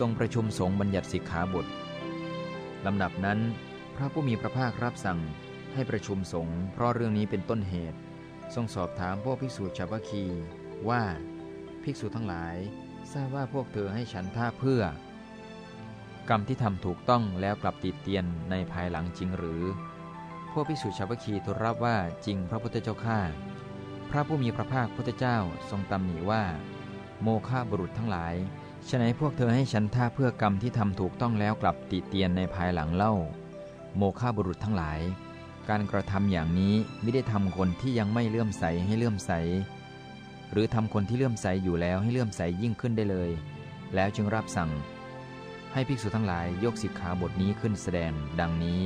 ทรงประชุมสงฆ์บัญญัติสิกขาบทลำดับนั้น พระผู้มีพระภาครับสั่งให้ประชุมสงฆ์เพราะเรื่องนี้เป็นต้นเหตุ ทรงสอบถามพวกภิกษุชาวพัคี ว่า ภิกษุทั้งหลาย ทราบว่าพวกเธอให้ฉันท่าเพื่อ กรรมที่ทำถูกต้องแล้วกลับติดเตียนในภายหลังจริงหรือ พวกภิกษุชาวพัคีทูลรับว่าจริงพระพุทธเจ้าข้าพระผู้มีพระภาคพุทธเจ้าทรงตำหนิว่า โมฆะบุรุษทั้งหลาย ฉะไหนพวกเธอให้ฉันท่าเพื่อกรรมที่ทำถูกต้องแล้วกลับติเตียนในภายหลังเล่า โมฆะบุรุษทั้งหลาย การกระทำอย่างนี้ไม่ได้ทำคนที่ยังไม่เลื่อมใสให้เลื่อมใส หรือทำคนที่เลื่อมใสอยู่แล้วให้เลื่อมใสยิ่งขึ้นได้เลย แล้วจึงรับสั่ง ให้ภิกษุทั้งหลายยกสิกขาบทนี้ขึ้นแสดงดังนี้